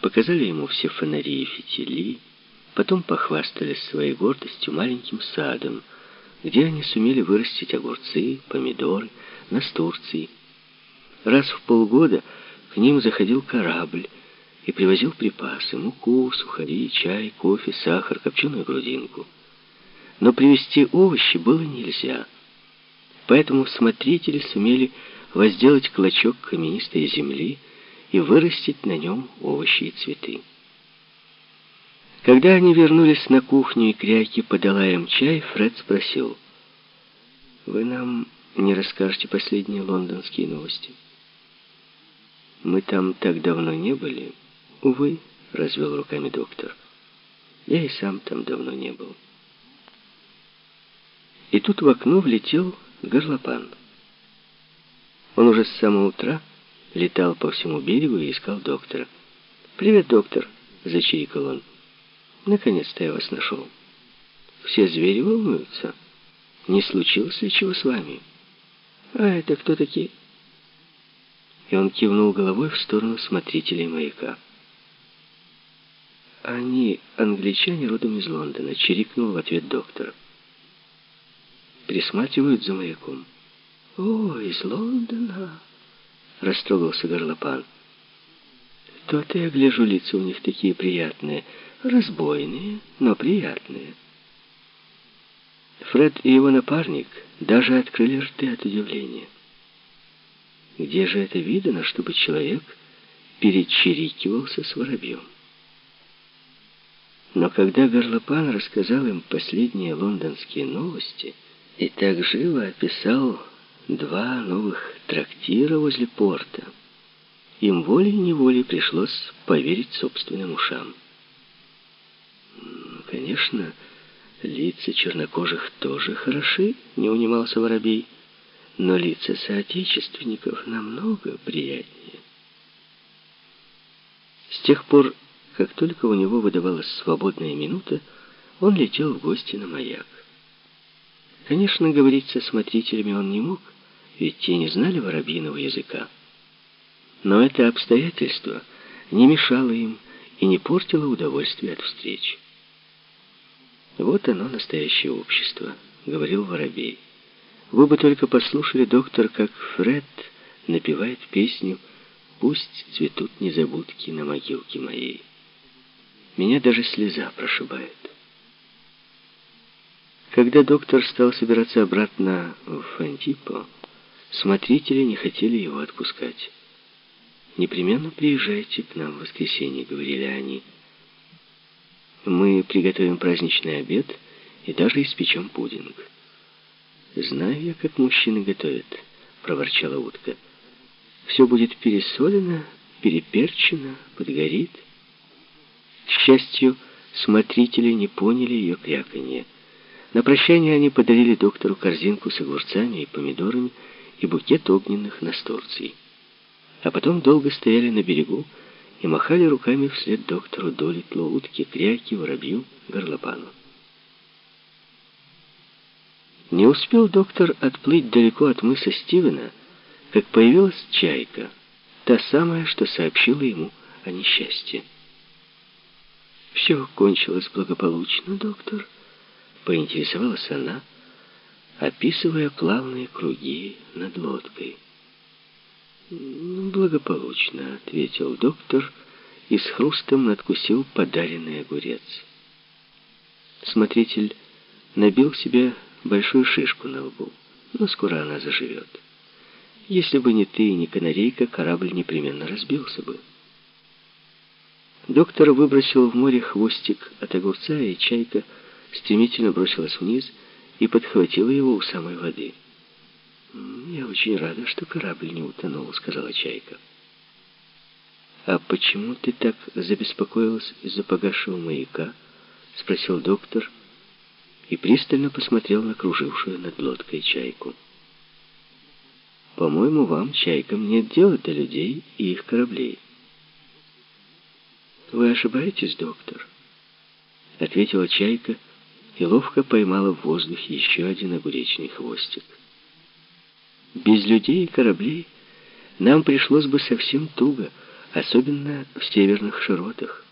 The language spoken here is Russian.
показали ему все фонари и фитили, потом похвастались своей гордостью маленьким садом, где они сумели вырастить огурцы, помидоры, настурции. Раз в полгода к ним заходил корабль и привозил припасы, муку, сухари, чай, кофе, сахар, копченую грудинку. Но привезти овощи было нельзя. Поэтому смотрители сумели возделать клочок каменистой земли и вырастить на нем овощи и цветы. Когда они вернулись на кухню и Кряки подала им чай, Фред спросил, «Вы нам не расскажете последние лондонские новости?» «Мы там так давно не были». «Увы», — развел руками доктор, «я и сам там давно не был». И тут в окно влетел горлопан. Он уже с самого утра летал по всему берегу и искал доктора. «Привет, доктор!» — зачирикал он. «Наконец-то я вас нашел. Все звери волнуются. Не случилось ли чего с вами?» «А это кто такие?» И он кивнул головой в сторону смотрителей маяка. «Они англичане родом из Лондона», — чирикнул в ответ доктор. «Присматривают за маяком». «О, из Лондона!» — растрогался горлопан. «То-то я гляжу, лица у них такие приятные, разбойные, но приятные». Фред и его напарник даже открыли рты от удивления. Где же это видано, чтобы человек перечерикивался с воробьем? Но когда горлопан рассказал им последние лондонские новости и так живо описал два новых трактира возле порта. Им волей-неволей пришлось поверить собственным ушам. Конечно, лица чернокожих тоже хороши, не унимался Воробей, но лица соотечественников намного приятнее. С тех пор, как только у него выдавалась свободная минута, он летел в гости на маяк. Конечно, говорить со смотрителями он не мог, ведь те не знали воробьиного языка. Но это обстоятельство не мешало им и не портило удовольствие от встречи. «Вот оно, настоящее общество», — говорил Воробей. «Вы бы только послушали, доктор, как Фред напевает песню «Пусть цветут незабудки на могилке моей». Меня даже слеза прошибает». Когда доктор стал собираться обратно в Фантипо, Смотрители не хотели его отпускать. «Непременно приезжайте к нам в воскресенье», — говорили они. «Мы приготовим праздничный обед и даже испечем пудинг». «Знаю я, как мужчины готовят», — проворчала утка. «Все будет пересолено, переперчено, подгорит». К счастью, смотрители не поняли ее кряканье. На прощание они подарили доктору корзинку с огурцами и помидорами, и букет огненных настурций. А потом долго стояли на берегу и махали руками вслед доктору Долитлу, утке, кряке, воробью, горлопану. Не успел доктор отплыть далеко от мыса Стивена, как появилась чайка, та самая, что сообщила ему о несчастье. «Все кончилось благополучно, доктор», — поинтересовалась она, — описывая плавные круги над лодкой. «Благополучно», — ответил доктор и с хрустом надкусил подаренный огурец. Смотритель набил себе большую шишку на лбу, но скоро она заживет. Если бы не ты и не канарейка, корабль непременно разбился бы. Доктор выбросил в море хвостик от огурца, и чайка стремительно бросилась вниз — и подхватила его у самой воды. «Я очень рада, что корабль не утонул», — сказала Чайка. «А почему ты так забеспокоилась из-за погасшего маяка?» — спросил доктор и пристально посмотрел на кружившую над лодкой Чайку. «По-моему, вам, Чайкам, нет дела до людей и их кораблей». «Вы ошибаетесь, доктор», — ответила Чайка, — и ловко поймала в воздухе еще один огуречный хвостик. Без людей и кораблей нам пришлось бы совсем туго, особенно в северных широтах.